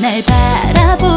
날 바라보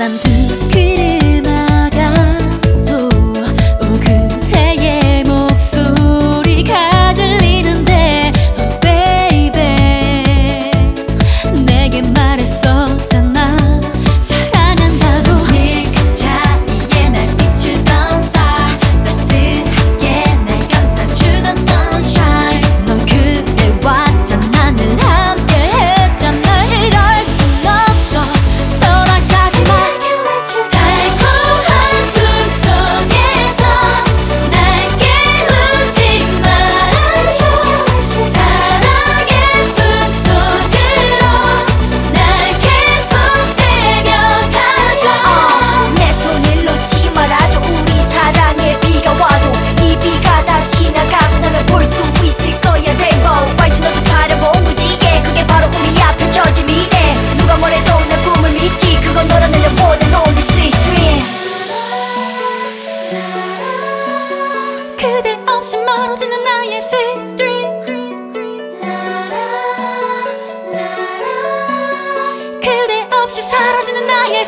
남두 귀를 없이 사라지는 나의